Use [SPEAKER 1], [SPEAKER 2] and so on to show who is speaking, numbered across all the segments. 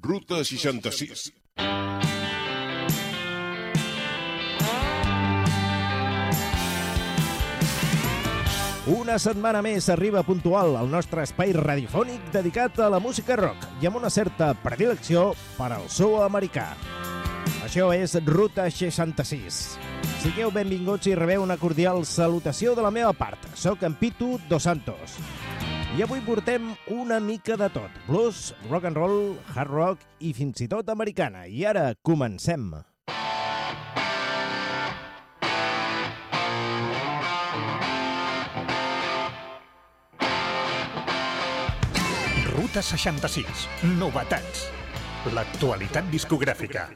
[SPEAKER 1] Ruta 66.
[SPEAKER 2] Una setmana més arriba puntual al nostre espai radiofònic dedicat a la música rock i amb una certa predilecció per al so americà. Això és Ruta 66. Sigueu benvinguts i rebeu una cordial salutació de la meva part. Soc en Pitu Dos Santos. I avui portem una mica de tot. Blues, rock and roll, hard rock i fins i tot americana. I ara comencem.
[SPEAKER 3] Ruta 66. Novetats. L'actualitat discogràfica.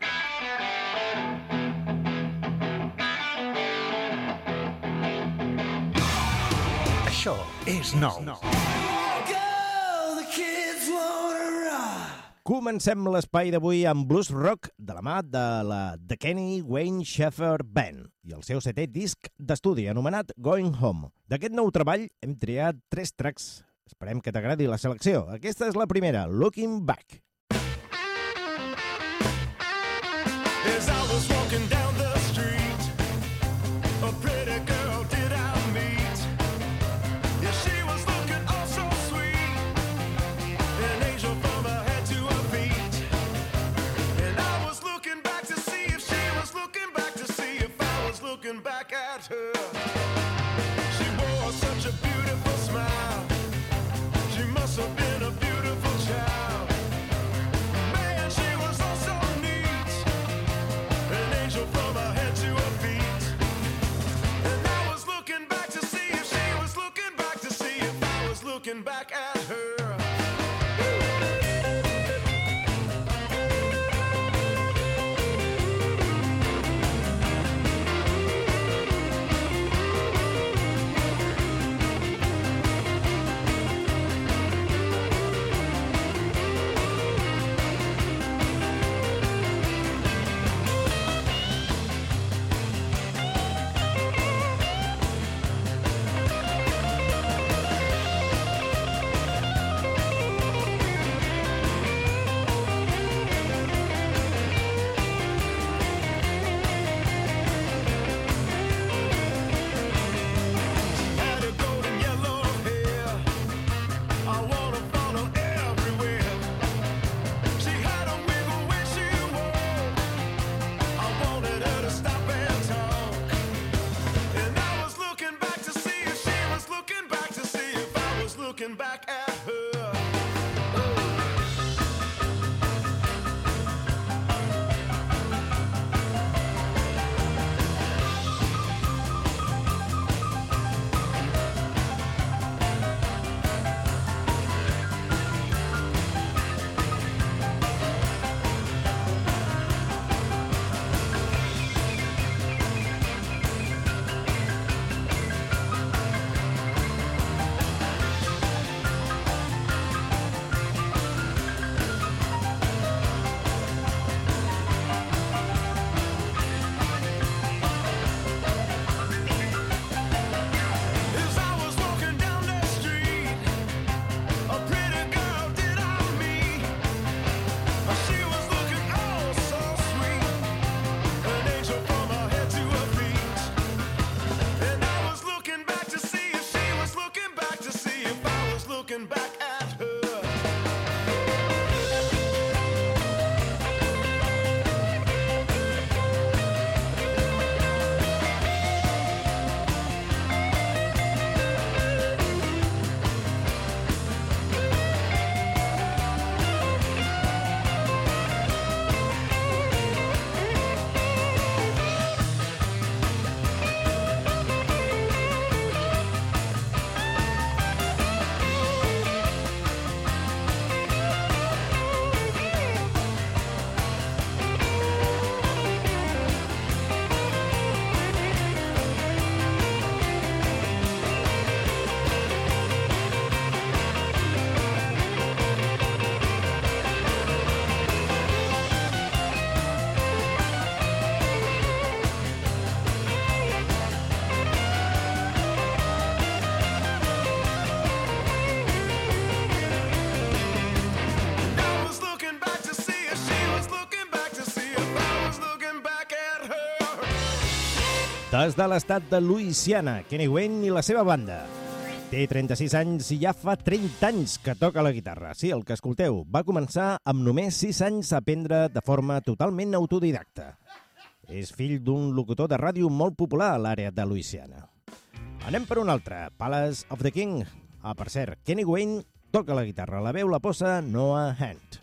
[SPEAKER 3] Això és nou.
[SPEAKER 2] Comencem l'espai d'avui amb blues rock de la mà de la The Kenny Wayne Shepherd Band i el seu setè disc d'estudi anomenat Going Home. D'aquest nou treball hem triat tres tracks. Esperem que t'agradi la selecció. Aquesta és la primera, Looking Back.
[SPEAKER 4] As I was walking down back Des de l'estat de Louisiana, Kenny Wayne i la seva banda. Té 36 anys i ja fa 30 anys que toca la guitarra. Sí, el que escolteu, va començar amb només 6 anys a aprendre de forma totalment autodidacta. És fill d'un locutor de ràdio molt popular a l'àrea de Louisiana. Anem per un altre, Palace of the King. Ah, per cert, Kenny Wayne toca la guitarra, la veu la posa Noah Hunt.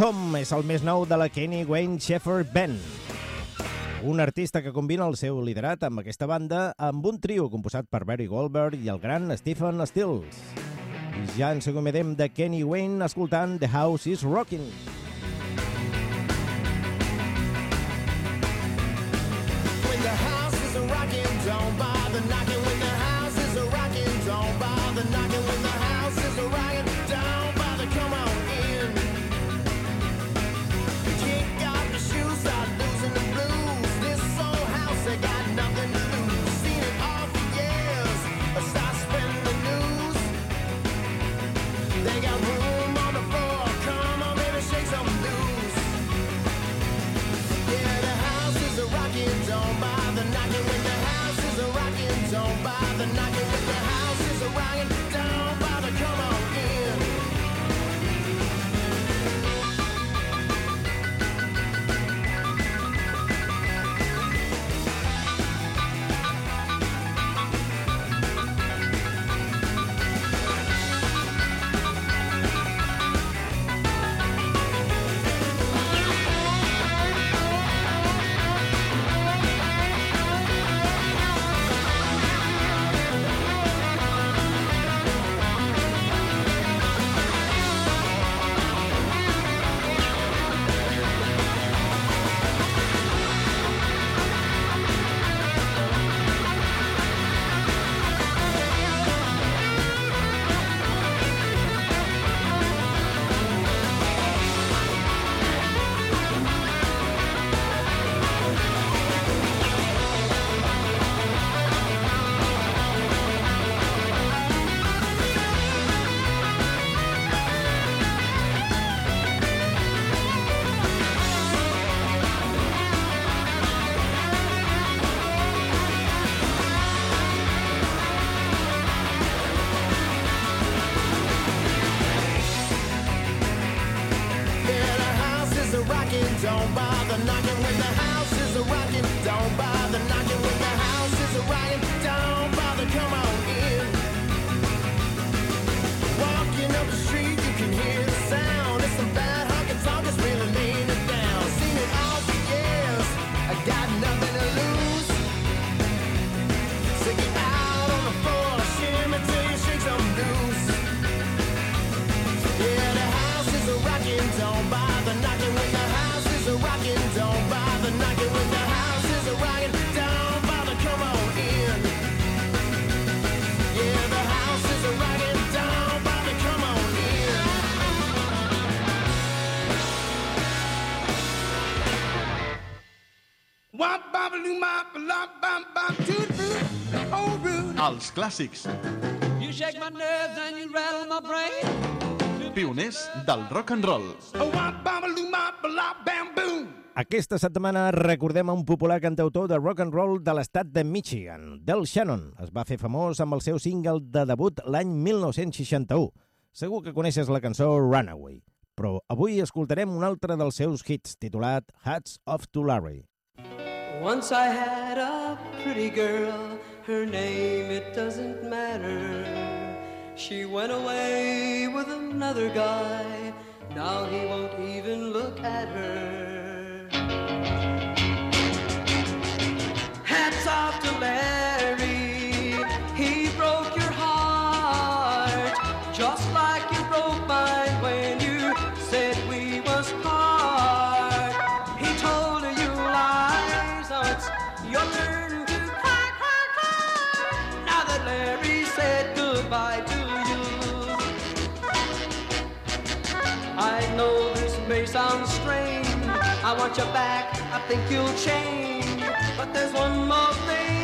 [SPEAKER 4] Home és el més nou de la Kenny Wayne Shepherd Band. Un artista que combina el seu liderat amb aquesta banda amb un trio composat per Barry Goldberg i el gran Stephen Stills. I ja ens acomodem de Kenny Wayne escoltant The House is Rocking.
[SPEAKER 5] Els clàssics.
[SPEAKER 6] You shake my nerves and you rattle my brain.
[SPEAKER 5] Pioners del rock and roll.
[SPEAKER 2] Aquesta setmana recordem a un popular cantautor de rock and roll de l'estat de Michigan, Del Shannon. Es va fer famós amb el seu single de debut l'any 1961. Segur que coneixes la cançó Runaway, però avui escoltarem un altre dels seus hits, titulat Hats Off to Larry.
[SPEAKER 6] Once I had a pretty girl, her name it doesn't matter. She went away with another guy, now he won't even look at her. Want you back, I think you'll change. But there's one more thing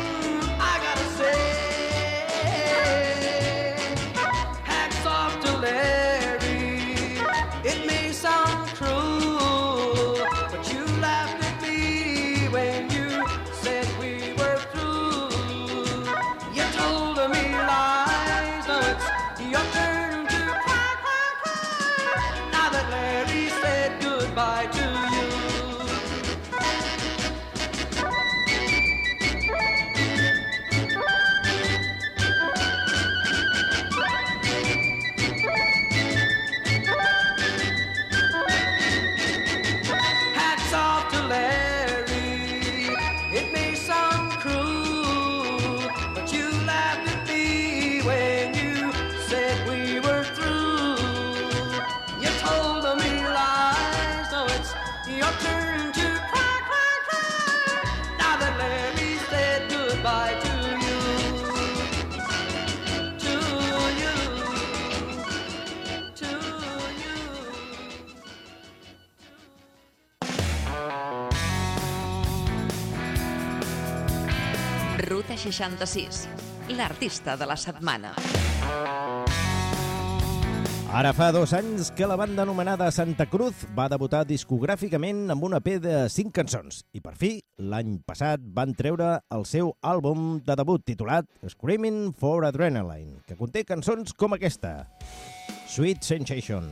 [SPEAKER 7] 66, l'artista de la setmana.
[SPEAKER 2] Ara fa dos anys que la banda anomenada Santa Cruz va debutar discogràficament amb una EP de cinc cançons i per fi, l'any passat, van treure el seu àlbum de debut titulat Screaming for Adrenaline, que conté cançons com aquesta, Sweet Sensation.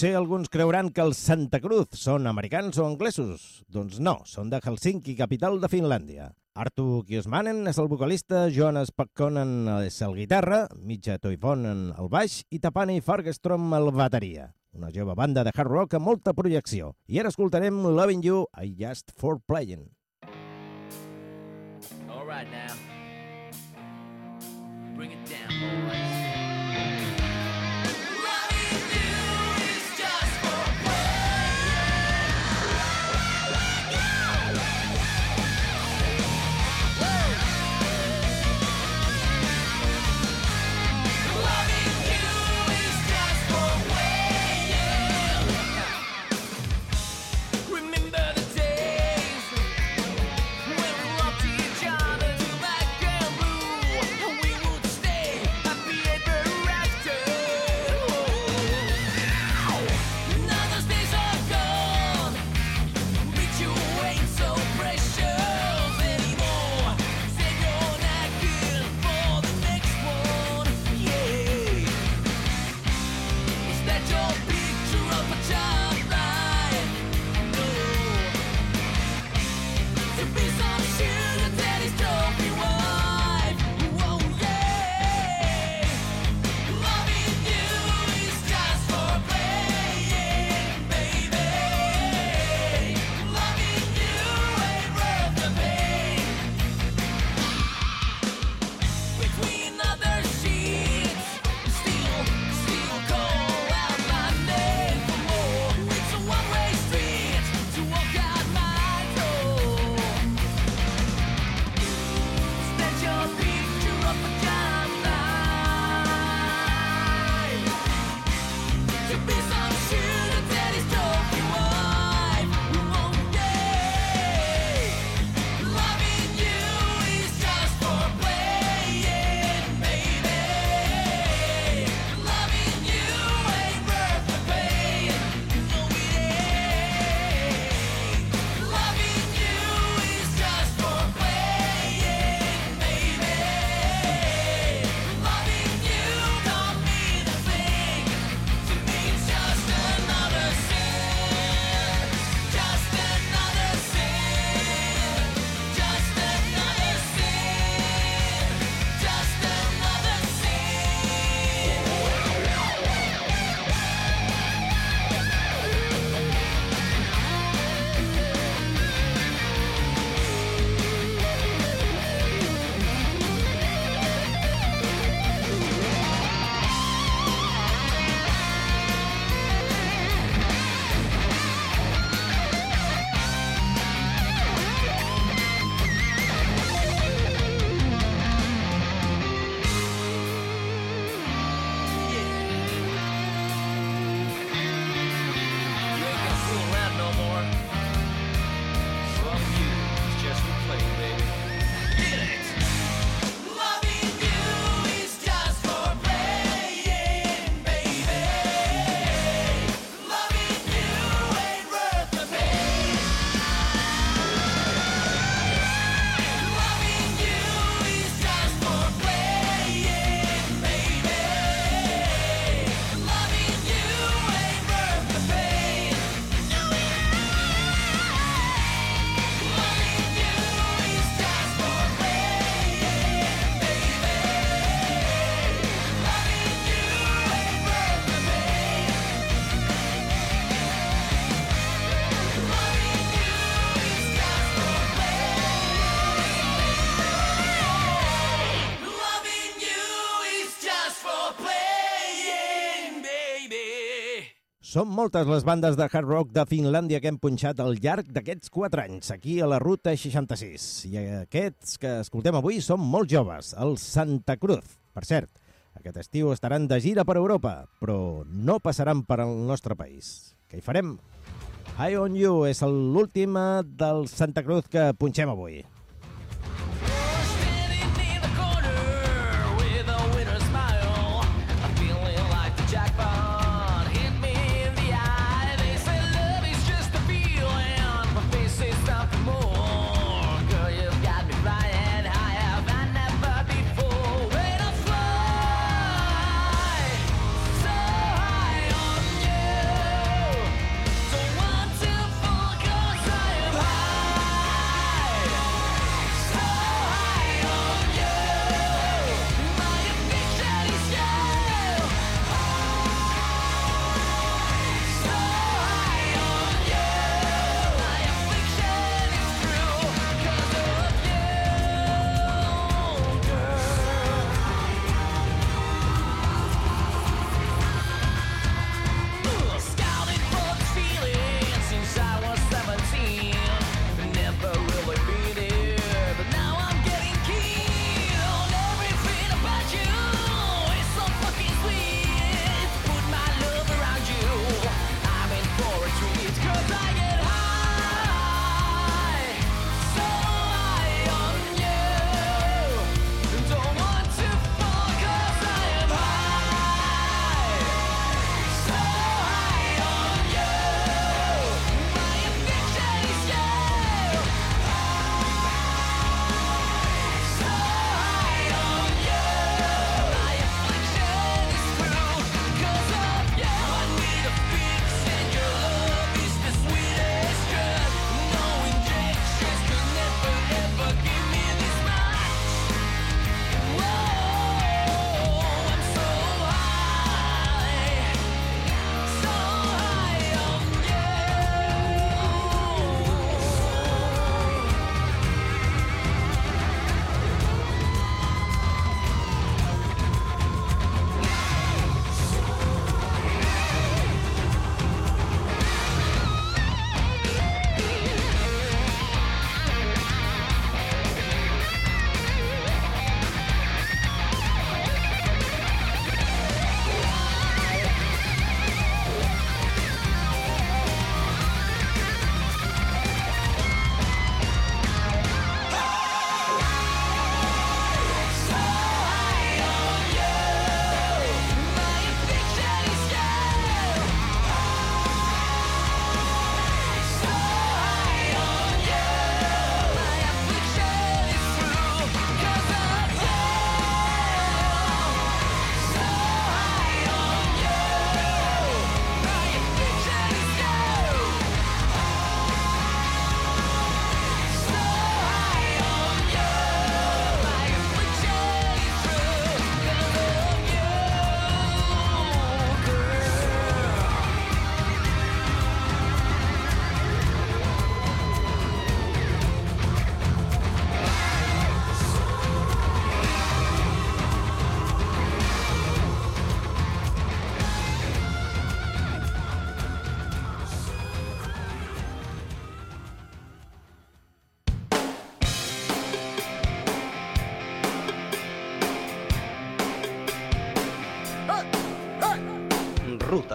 [SPEAKER 2] Potser alguns creuran que els Santa Cruz són americans o anglesos. Doncs no, són de Helsinki, capital de Finlàndia. Artu Kiosmanen és el vocalista, Jonas Pakkonen és el guitarra, Mitja Toivonen el baix i Tapani Fargestrom el bateria. Una jove banda de hard rock amb molta projecció. I ara escoltarem Loving You, I Just For Playing.
[SPEAKER 8] All right now. Bring it down, boys.
[SPEAKER 2] Són moltes les bandes de hard rock de Finlàndia que hem punxat al llarg d'aquests 4 anys, aquí a la Ruta 66. I aquests que escoltem avui són molt joves, els Santa Cruz. Per cert, aquest estiu estaran de gira per Europa, però no passaran per al nostre país. Què hi farem? High On You és l'última del Santa Cruz que punxem avui.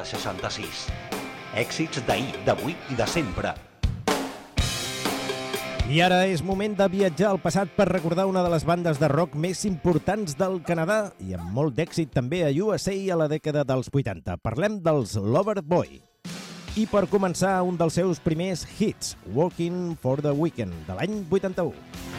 [SPEAKER 9] 66. Èxits d'ahir, d'avui i de sempre.
[SPEAKER 1] I ara és moment de viatjar al passat per recordar una de les bandes de rock més importants del Canadà i amb molt d'èxit també a USA a la dècada dels 80. Parlem dels Loverboy. I per començar, un dels seus primers hits, Walking for the Weekend, de l'any 81.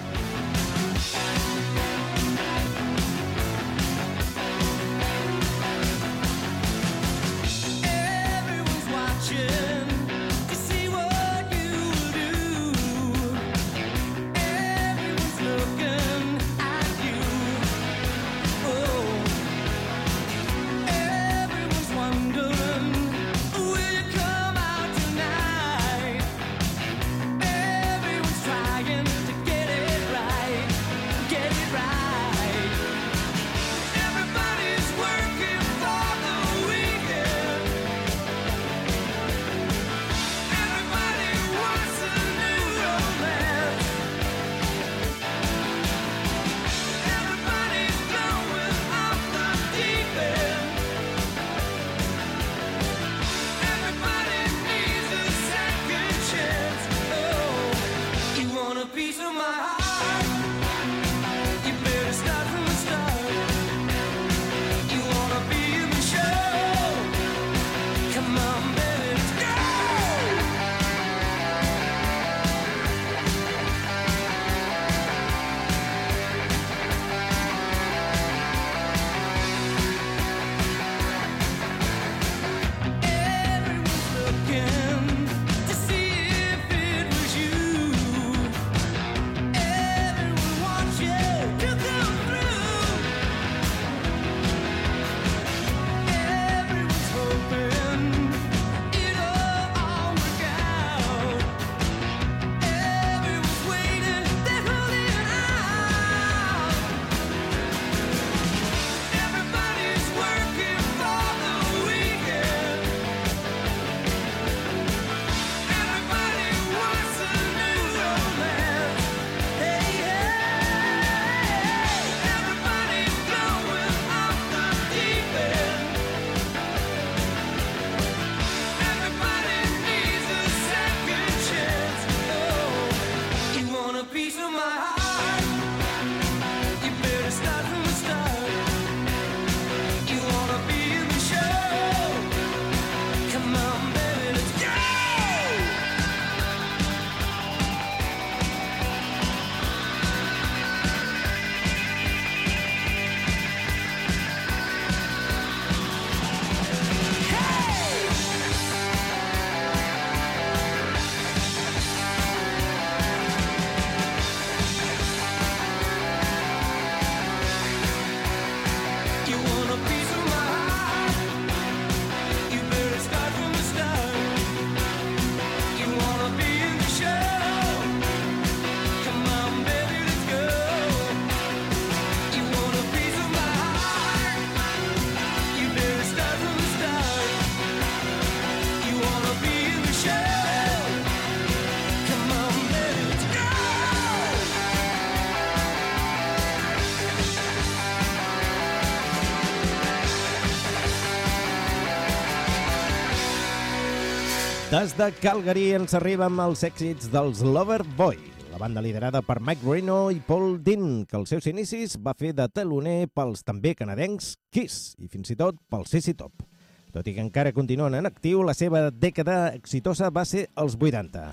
[SPEAKER 1] Des de Calgary ens arriba amb els èxits dels Loverboy, la banda liderada per Mike Reno i Paul Dean, que als seus inicis va fer de teloner pels també canadencs Kiss i fins i tot pel CC Top. Tot i que encara continuen en actiu, la seva dècada exitosa va ser els 80,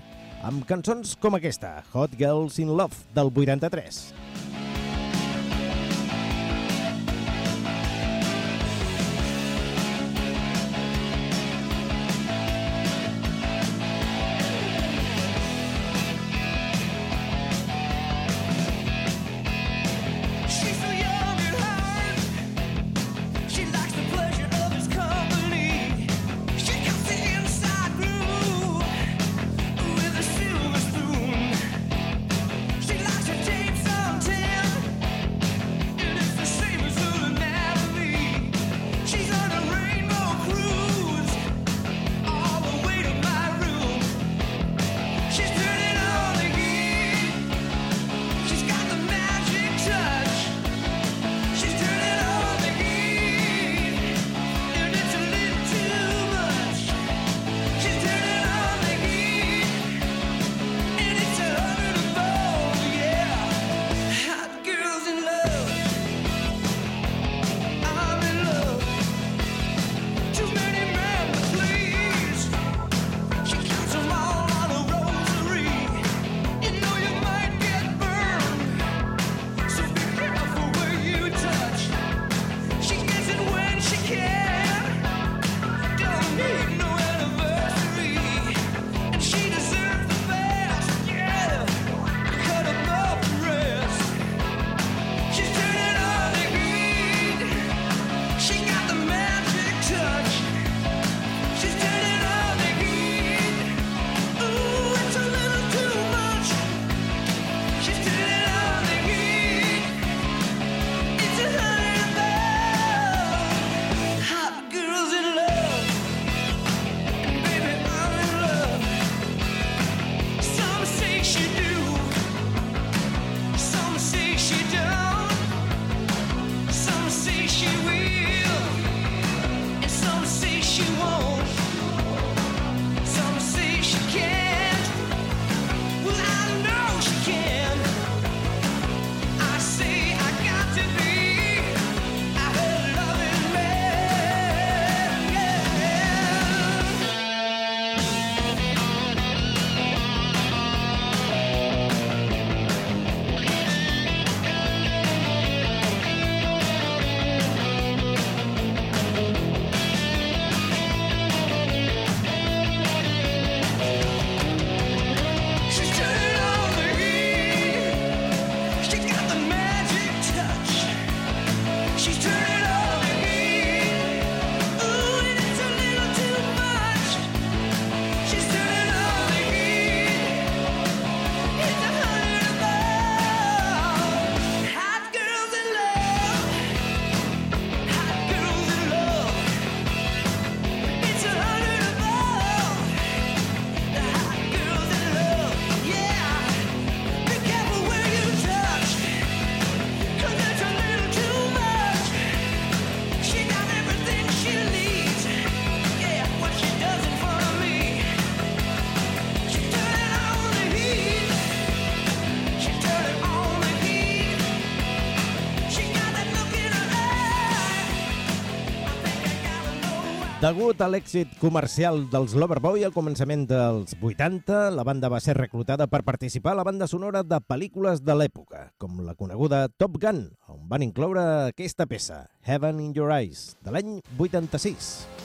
[SPEAKER 1] amb cançons com aquesta, Hot Girls in Love, del 83.
[SPEAKER 8] Degut a l'èxit comercial dels Loverboy al començament dels 80, la banda va ser reclutada per participar a la banda sonora de pel·lícules de l'època, com la coneguda Top Gun, on van incloure aquesta peça, Heaven in Your Eyes, de l'any 86.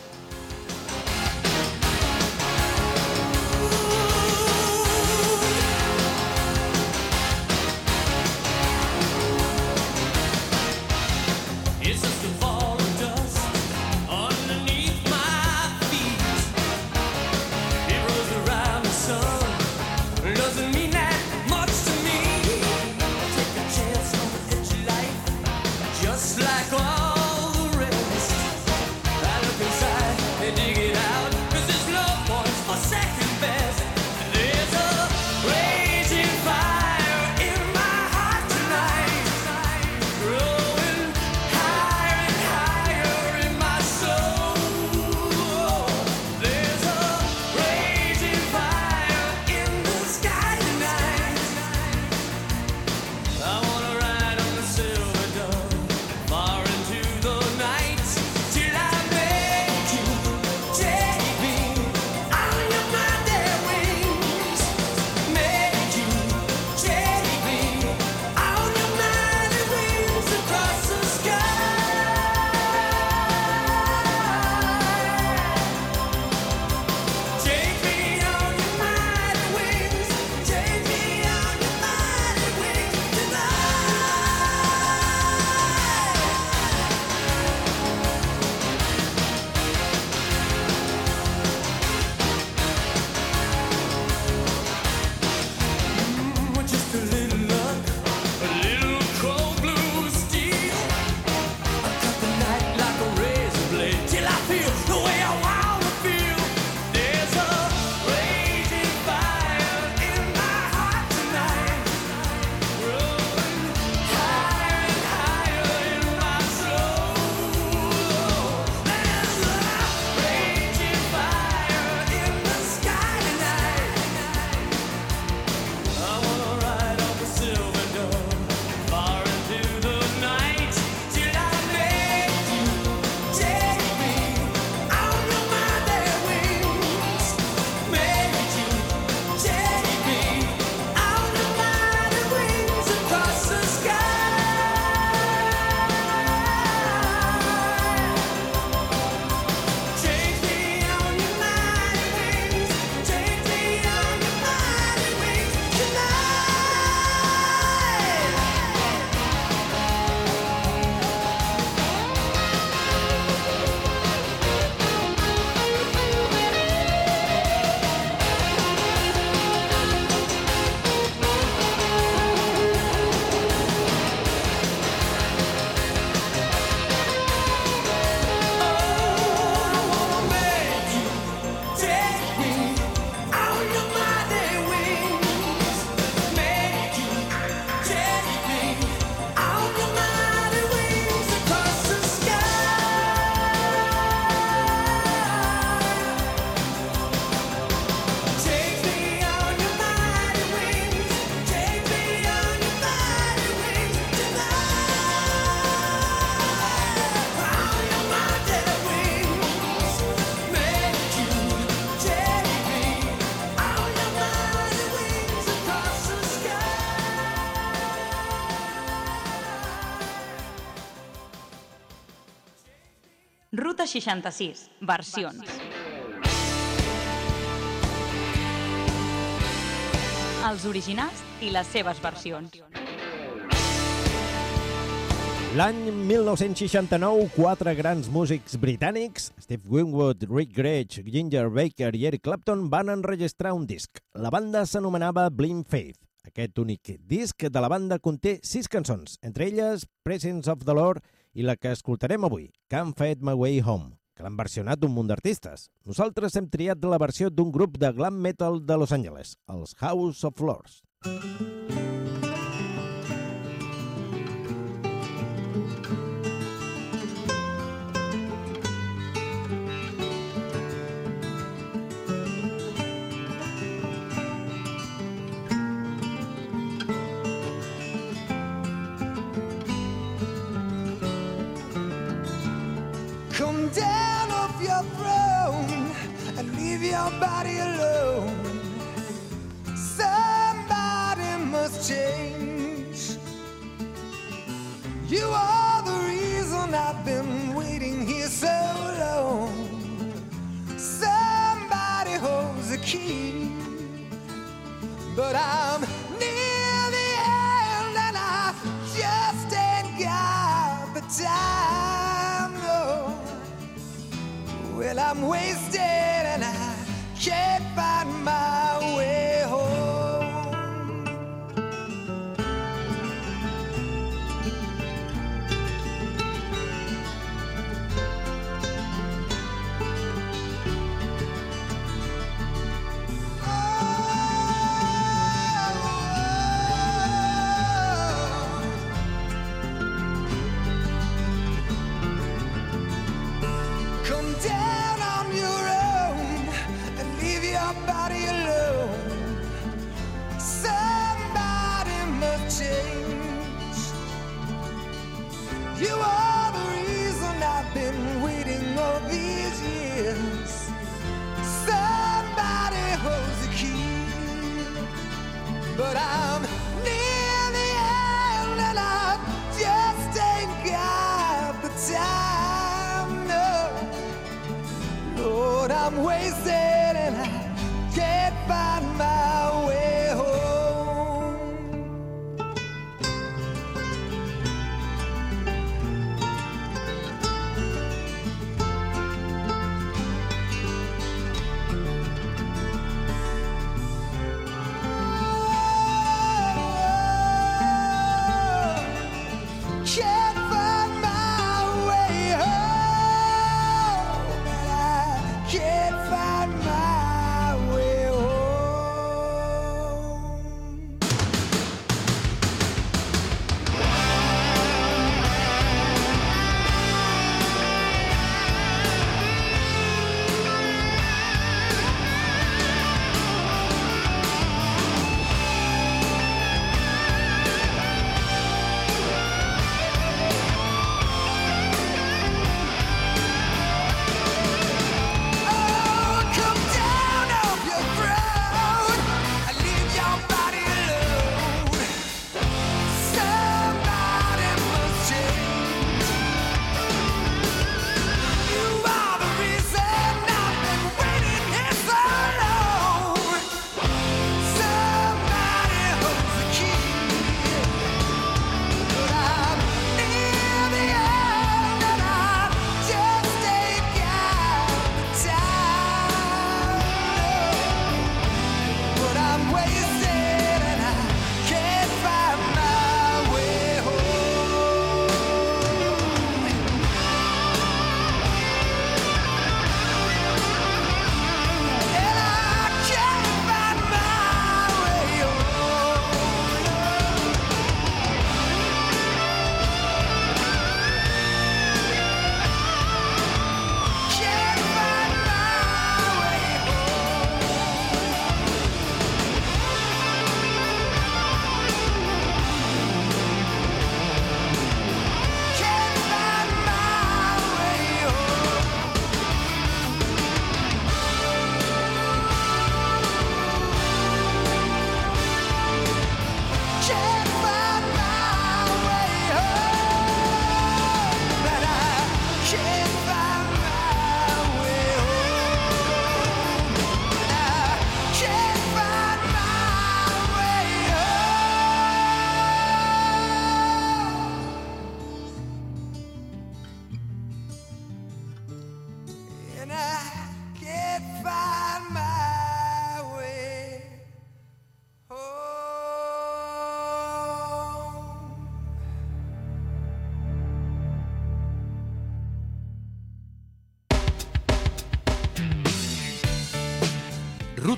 [SPEAKER 10] 66, versions. versions. Els originals i les seves versions.
[SPEAKER 8] L'any 1969, quatre grans músics britànics, Steve Winwood, Rick Gretsch, Ginger Baker i Eric Clapton, van enregistrar un disc. La banda s'anomenava Blind Faith. Aquest únic disc de la banda conté sis cançons, entre elles Presence of the Lord, i la que escoltarem avui, Can't Fade My Way Home, que l'han versionat un munt d'artistes. Nosaltres hem triat la versió d'un grup de glam metal de Los Angeles, els House of Lords.
[SPEAKER 1] Música your throne and leave your body alone. Somebody must change. You are the reason I've been waiting here so long. Somebody holds the key, but I'm near the end and I just ain't got the time. I'm wasted.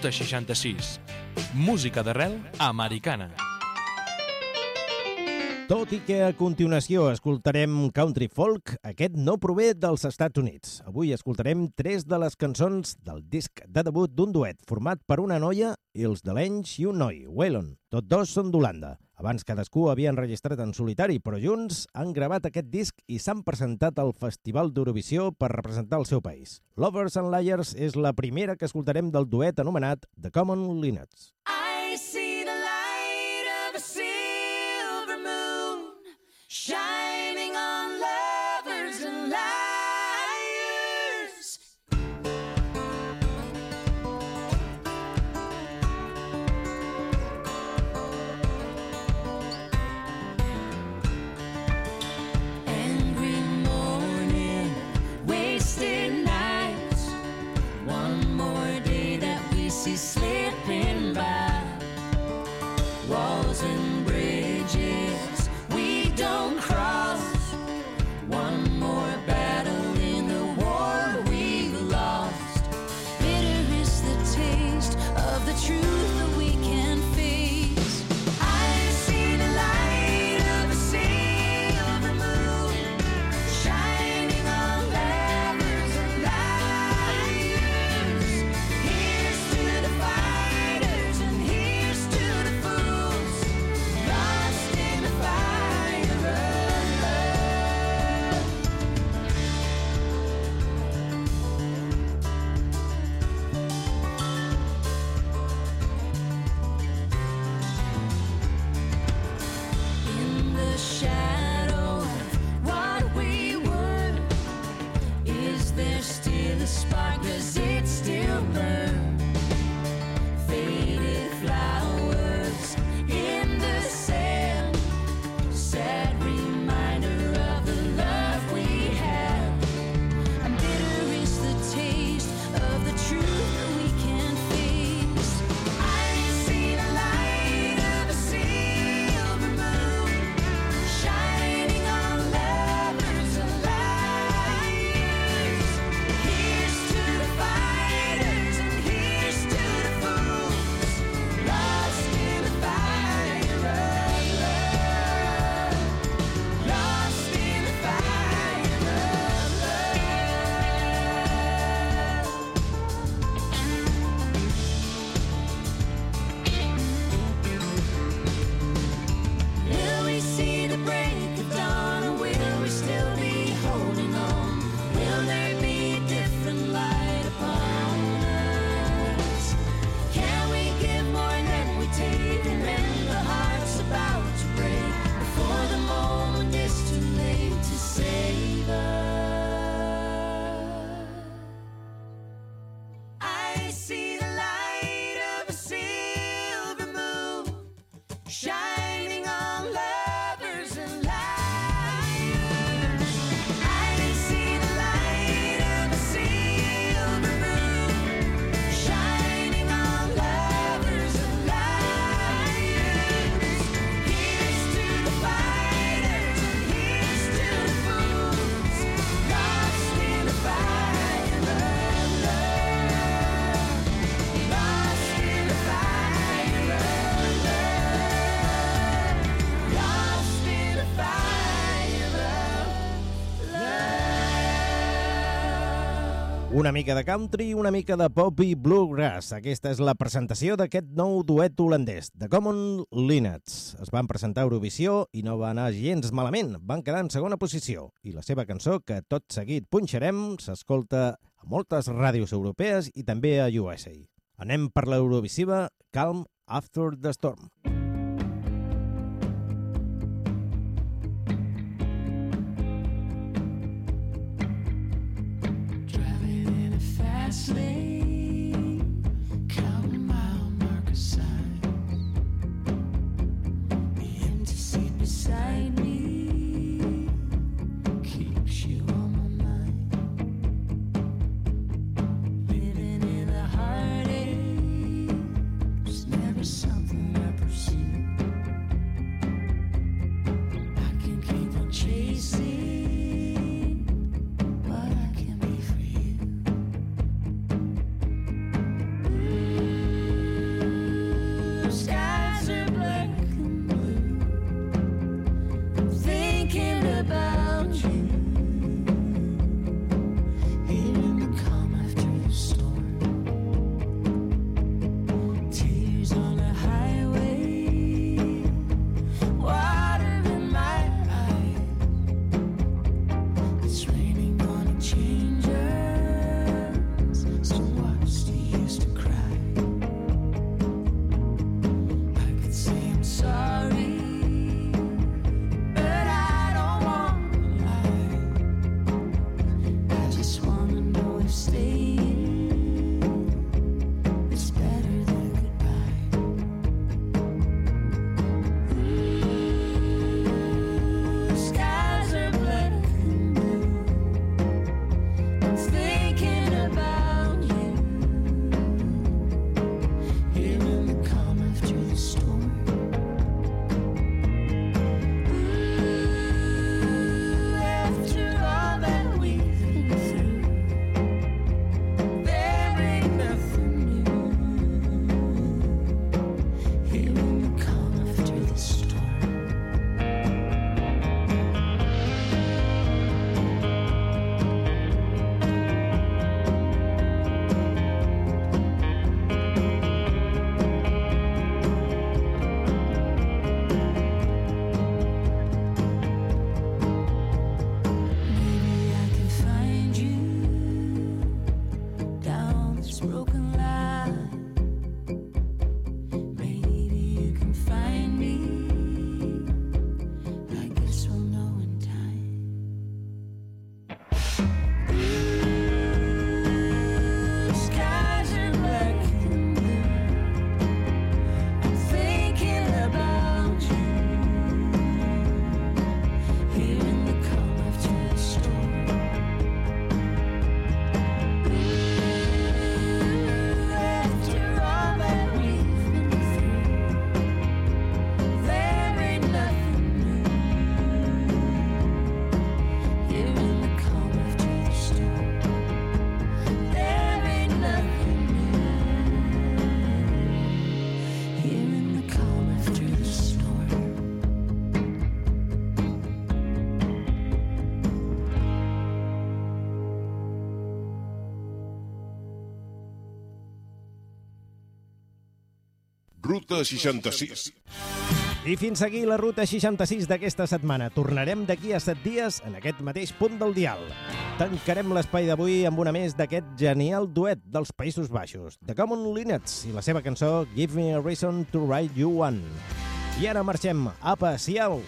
[SPEAKER 11] Ruta 66. Música d'arrel americana.
[SPEAKER 2] Tot i que a continuació escoltarem country folk, aquest no prové dels Estats Units. Avui escoltarem tres de les cançons del disc de debut d'un duet format per una noia i els de l'enys i un noi, Waylon. Tots dos són d'Holanda. Abans cadascú havia enregistrat en solitari, però junts han gravat aquest disc i s'han presentat al Festival d'Eurovisió per representar el seu país. Lovers and Liars és la primera que escoltarem del duet anomenat The Common Linnets.
[SPEAKER 8] I
[SPEAKER 2] Una mica de country, una mica de pop i bluegrass. Aquesta és la presentació d'aquest nou duet holandès, The Common Linnets. Es van presentar a Eurovisió i no va anar gens malament. Van quedar en segona posició. I la seva cançó, que tot seguit punxarem, s'escolta a moltes ràdios europees i també a USA. Anem per l'Eurovisiva Calm After the Storm.
[SPEAKER 8] Beside
[SPEAKER 11] Ruta 66.
[SPEAKER 2] I fins aquí la ruta 66 d'aquesta setmana. Tornarem d'aquí a 7 dies en aquest mateix punt del dial. Tancarem l'espai d'avui amb una més d'aquest genial duet dels Països Baixos, The Common Linnets i la seva cançó Give Me a Reason to Write You One. I ara marxem. Apa, siau!